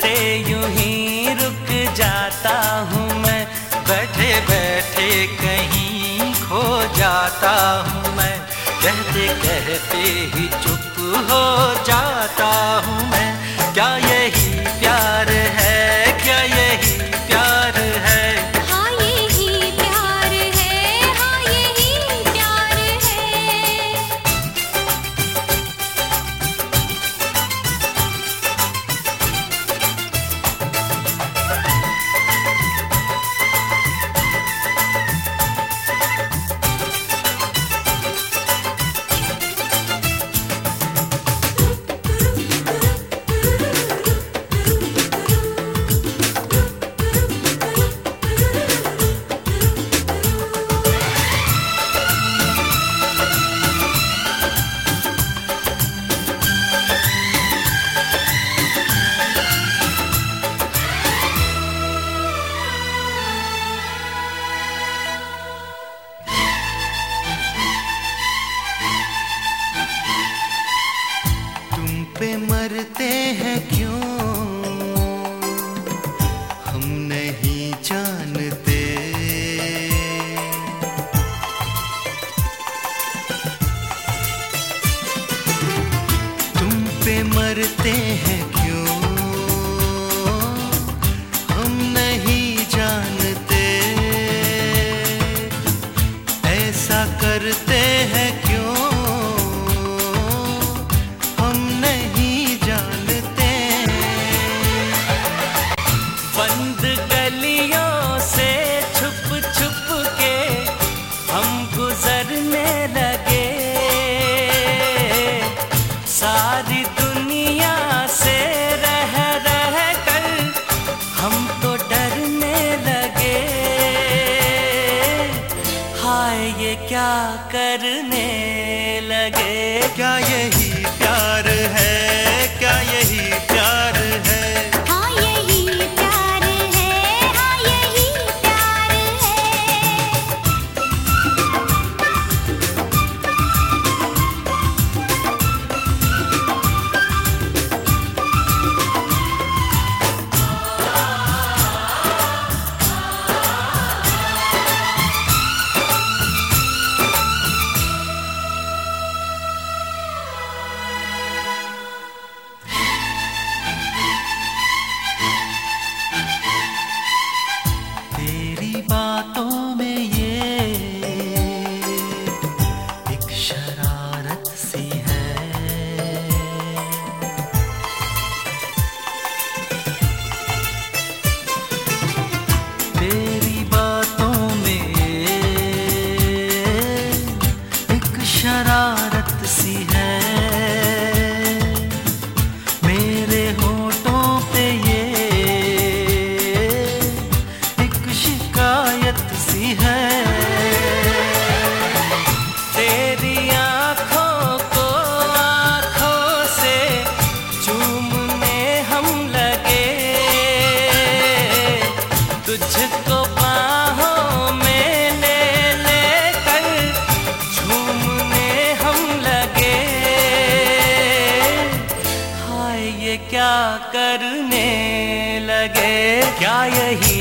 से यूँ ही रुक जाता हूँ मैं। बैठे बैठे कहीं खो जाता हूँ मैं। कहते कहते ही चुप हो जाता हूँ मैं। हैं क्यों? हम नहीं जानते। तुम पे मरते हैं सारी दुनिया से रह रह कर हम तो डरने लगे। हाय, ये क्या करने लगे? क्या यही प्यार है? lejos. करने लगे। क्या यही